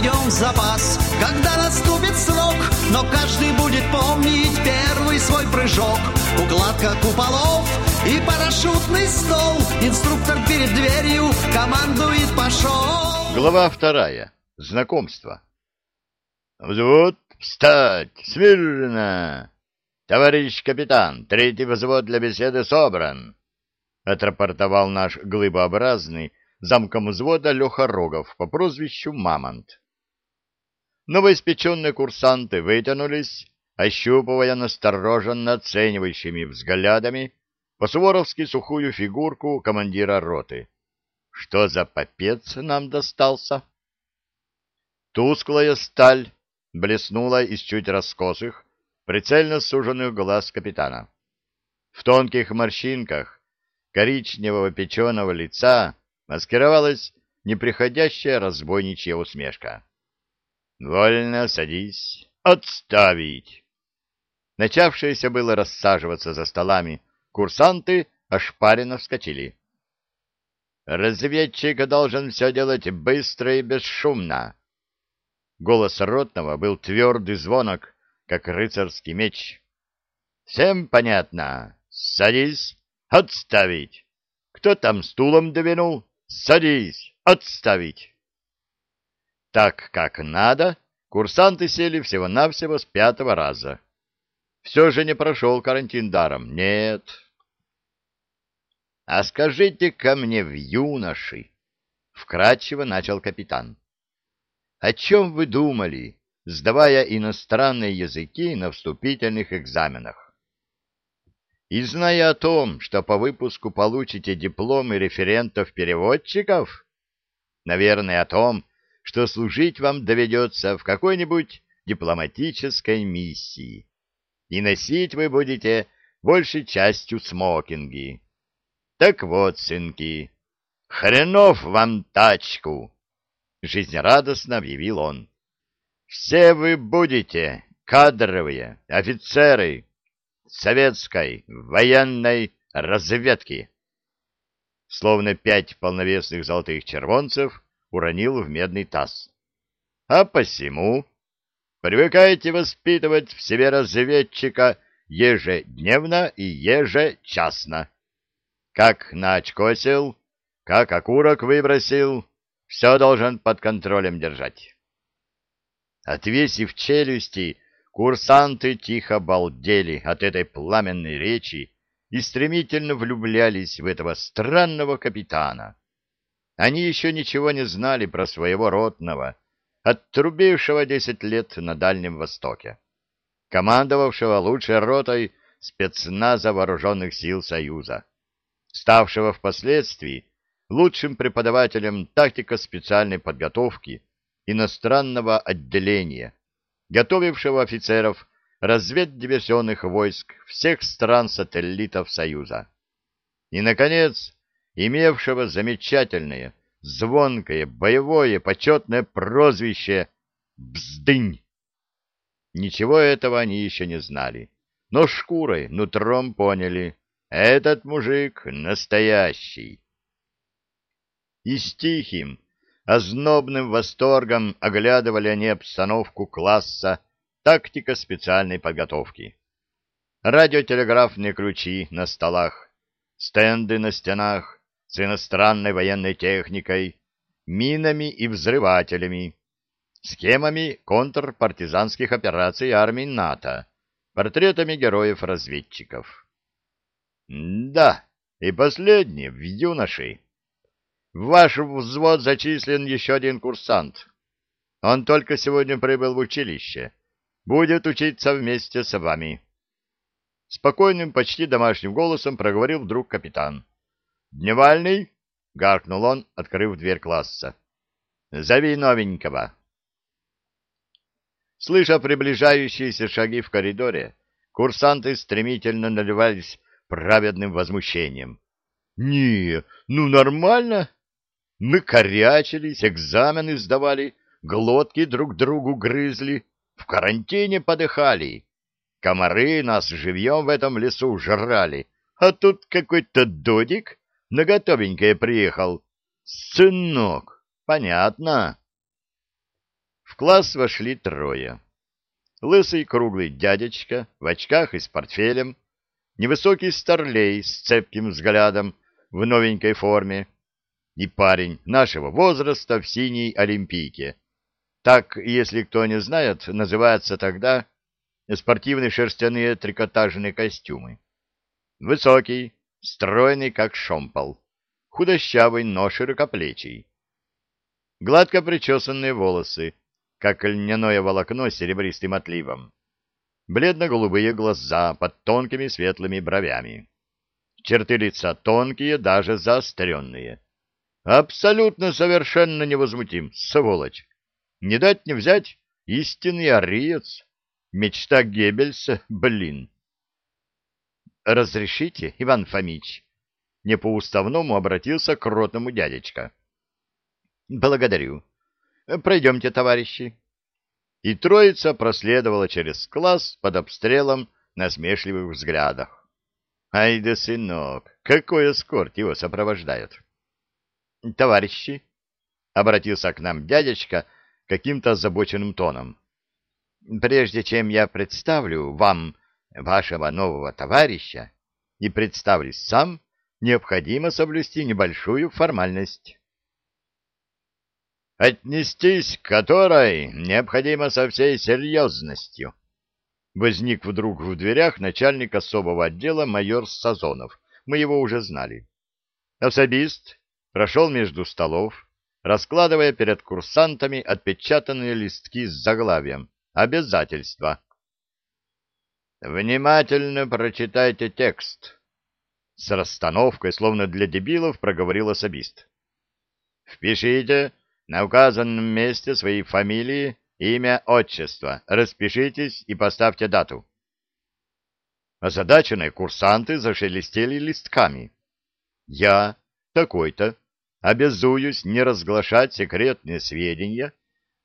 своем запас, когда наступит срок, но каждый будет помнить первый свой прыжок. Укладка куполов и парашютный стол, инструктор перед дверью командует пошел. Глава вторая. Знакомство. Взвод, встать, смирно! Товарищ капитан, третий взвод для беседы собран, отрапортовал наш глыбообразный замком взвода Леха Рогов по прозвищу Мамонт. Новоиспеченные курсанты вытянулись, ощупывая настороженно оценивающими взглядами по-суворовски сухую фигурку командира роты. Что за попец нам достался? Тусклая сталь блеснула из чуть раскосых, прицельно суженных глаз капитана. В тонких морщинках коричневого печеного лица маскировалась неприходящая разбойничья усмешка. «Вольно, садись. Отставить!» Начавшиеся было рассаживаться за столами, курсанты ошпаренно вскочили. «Разведчик должен все делать быстро и бесшумно». Голос ротного был твердый звонок, как рыцарский меч. «Всем понятно? Садись! Отставить! Кто там стулом двинул? Садись! Отставить!» Так как надо, курсанты сели всего-навсего с пятого раза. Все же не прошел карантин даром. Нет. «А скажите-ка мне в юноши!» — вкратчиво начал капитан. «О чем вы думали, сдавая иностранные языки на вступительных экзаменах? И зная о том, что по выпуску получите дипломы референтов-переводчиков, наверное, о том, что служить вам доведется в какой-нибудь дипломатической миссии, и носить вы будете большей частью смокинги. Так вот, сынки, хренов вам тачку! Жизнерадостно объявил он. Все вы будете кадровые офицеры советской военной разведки. Словно пять полновесных золотых червонцев уронил в медный таз. А посему привыкайте воспитывать в себе разведчика ежедневно и ежечасно. Как наочкосил, как окурок выбросил, все должен под контролем держать. Отвесив челюсти, курсанты тихо балдели от этой пламенной речи и стремительно влюблялись в этого странного капитана. Они еще ничего не знали про своего ротного, оттрубившего десять лет на Дальнем Востоке, командовавшего лучшей ротой спецназа вооруженных сил Союза ставшего впоследствии лучшим преподавателем тактико специальной подготовки иностранного отделения, готовившего офицеров разведдиверсионных войск всех стран-сателлитов Союза. И, наконец, имевшего замечательное, звонкое, боевое, почетное прозвище «Бздынь». Ничего этого они еще не знали, но шкурой, нутром поняли, этот мужик настоящий. И с тихим, ознобным восторгом оглядывали они обстановку класса тактика специальной подготовки. Радиотелеграфные ключи на столах, стенды на стенах с иностранной военной техникой, минами и взрывателями, схемами контрпартизанских операций армии НАТО, портретами героев-разведчиков. Да, и последнее, в юноши. В ваш взвод зачислен еще один курсант. Он только сегодня прибыл в училище. Будет учиться вместе с вами. Спокойным, почти домашним голосом проговорил вдруг капитан. «Дневальный?» — гаркнул он, открыв дверь класса. «Зови новенького». Слыша приближающиеся шаги в коридоре, курсанты стремительно наливались праведным возмущением. «Не, ну нормально. Мы корячились, экзамены сдавали, глотки друг другу грызли, в карантине подыхали. Комары нас живьем в этом лесу жрали, а тут какой-то додик на готовенькое приехал. Сынок, понятно?» В класс вошли трое. Лысый круглый дядечка в очках и с портфелем, невысокий старлей с цепким взглядом в новенькой форме и парень нашего возраста в синей олимпийке. Так, если кто не знает, называется тогда спортивные шерстяные трикотажные костюмы. Высокий, стройный, как шомпол, худощавый, но широкоплечий. Гладко причесанные волосы, как льняное волокно с серебристым отливом. Бледно-голубые глаза под тонкими светлыми бровями. Черты лица тонкие, даже заостренные. Абсолютно совершенно невозмутим, сволочь. Не дать не взять истинный ариец. Мечта Геббельса, блин. «Разрешите, Иван Фомич?» Не по-уставному обратился к ротному дядечка. «Благодарю. Пройдемте, товарищи». И троица проследовала через класс под обстрелом насмешливых взглядах. Ай да сынок, какой эскорт его сопровождает. «Товарищи», — обратился к нам дядечка каким-то озабоченным тоном, — «прежде чем я представлю вам вашего нового товарища и представлюсь сам, необходимо соблюсти небольшую формальность. Отнестись к которой необходимо со всей серьезностью. Возник вдруг в дверях начальник особого отдела майор Сазонов. Мы его уже знали. Особист прошел между столов, раскладывая перед курсантами отпечатанные листки с заглавием «Обязательства». Внимательно прочитайте текст. С расстановкой, словно для дебилов, проговорил особист. Впишите на указанном месте своей фамилии, имя, отчество. Распишитесь и поставьте дату. Озадаченные курсанты зашелестели листками. Я, такой-то, обязуюсь не разглашать секретные сведения,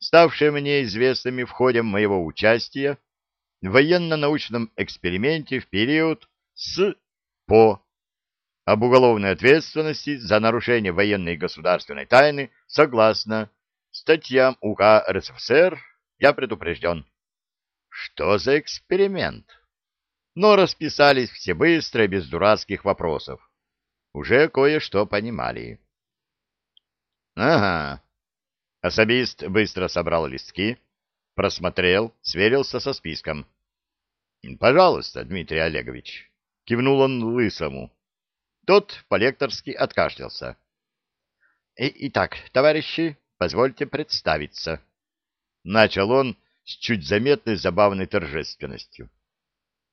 ставшие мне известными в ходе моего участия военно-научном эксперименте в период с по об уголовной ответственности за нарушение военной и государственной тайны согласно статьям УК РСФСР я предупрежден. Что за эксперимент? Но расписались все быстро без дурацких вопросов. Уже кое-что понимали. Ага. Особист быстро собрал листки, просмотрел, сверился со списком. Пожалуйста, Дмитрий Олегович, кивнул он лысому. Тот по-лекторски откашлялся. Итак, товарищи, позвольте представиться. Начал он с чуть заметной забавной торжественностью.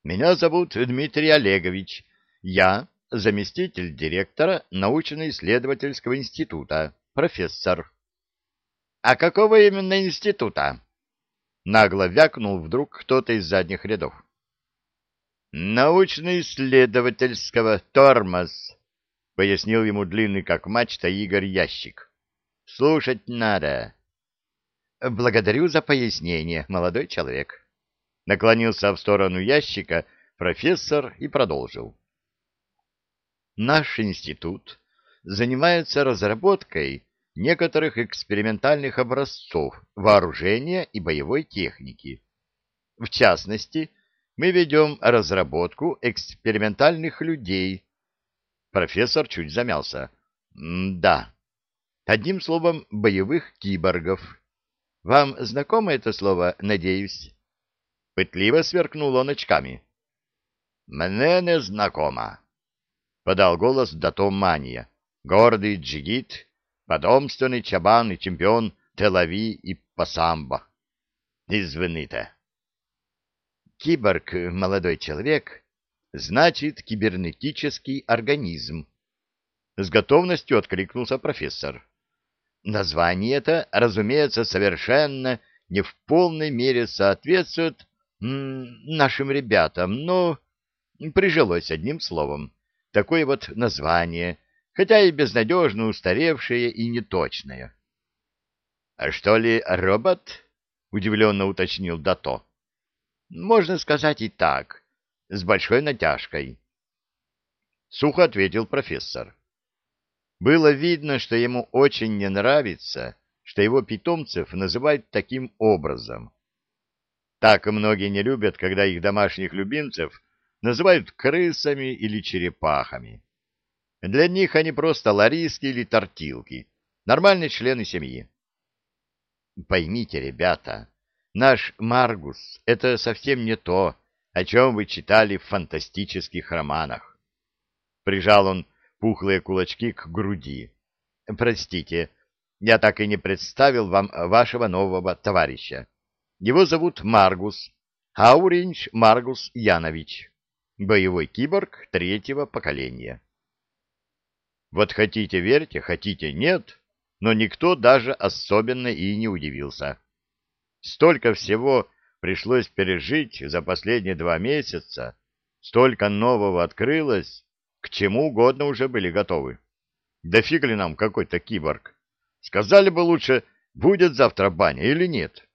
Меня зовут Дмитрий Олегович. Я заместитель директора научно-исследовательского института, профессор. А какого именно института? Нагло вякнул вдруг кто-то из задних рядов научно-исследовательского тормоз, — пояснил ему длинный как мачта Игорь Ящик. — Слушать надо. — Благодарю за пояснение, молодой человек. Наклонился в сторону ящика профессор и продолжил. Наш институт занимается разработкой некоторых экспериментальных образцов вооружения и боевой техники. В частности, мы ведем разработку экспериментальных людей. Профессор чуть замялся. да. Одним словом, боевых киборгов. Вам знакомо это слово, надеюсь? Пытливо сверкнул он очками. Мне не знакомо. Подал голос Дато Мания, гордый джигит, подомственный чабан и чемпион Телави и Пасамба. Извините. Киборг, молодой человек, значит кибернетический организм. С готовностью откликнулся профессор. Название это, разумеется, совершенно не в полной мере соответствует нашим ребятам, но прижилось одним словом. Такое вот название, хотя и безнадежно устаревшее и неточное. — А что ли робот? — удивленно уточнил Дато. Можно сказать и так, с большой натяжкой. Сухо ответил профессор. Было видно, что ему очень не нравится, что его питомцев называют таким образом. Так многие не любят, когда их домашних любимцев называют крысами или черепахами. Для них они просто лариски или тортилки, нормальные члены семьи. Поймите, ребята, наш Маргус — это совсем не то, о чем вы читали в фантастических романах. Прижал он пухлые кулачки к груди. Простите, я так и не представил вам вашего нового товарища. Его зовут Маргус, Ауринч Маргус Янович, боевой киборг третьего поколения. Вот хотите верьте, хотите нет, но никто даже особенно и не удивился. Столько всего пришлось пережить за последние два месяца, столько нового открылось, к чему угодно уже были готовы. Да фиг ли нам какой-то киборг? Сказали бы лучше, будет завтра баня или нет.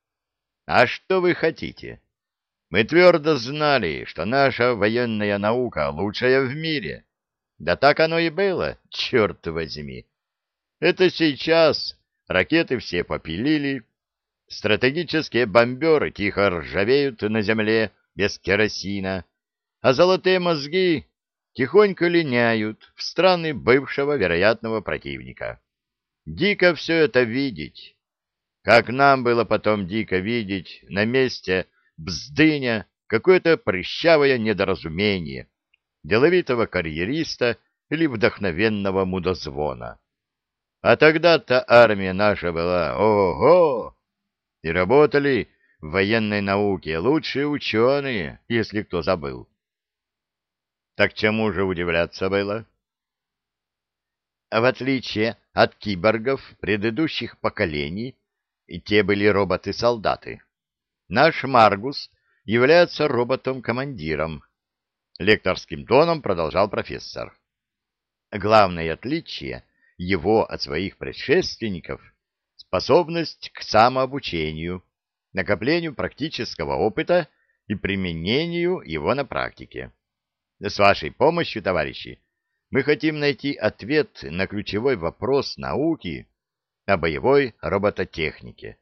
А что вы хотите? Мы твердо знали, что наша военная наука лучшая в мире. Да так оно и было, черт возьми. Это сейчас ракеты все попилили, стратегические бомберы тихо ржавеют на земле без керосина, а золотые мозги тихонько линяют в страны бывшего вероятного противника. Дико все это видеть. Как нам было потом дико видеть на месте бздыня какое-то прыщавое недоразумение деловитого карьериста или вдохновенного мудозвона. А тогда-то армия наша была ого! И работали в военной науке лучшие ученые, если кто забыл. Так чему же удивляться было? В отличие от киборгов предыдущих поколений, и те были роботы-солдаты, наш Маргус является роботом-командиром. Лекторским тоном продолжал профессор. Главное отличие его от своих предшественников — способность к самообучению, накоплению практического опыта и применению его на практике. С вашей помощью, товарищи, мы хотим найти ответ на ключевой вопрос науки о боевой робототехнике.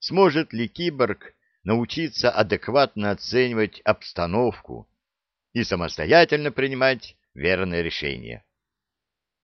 Сможет ли киборг научиться адекватно оценивать обстановку и самостоятельно принимать верные решения?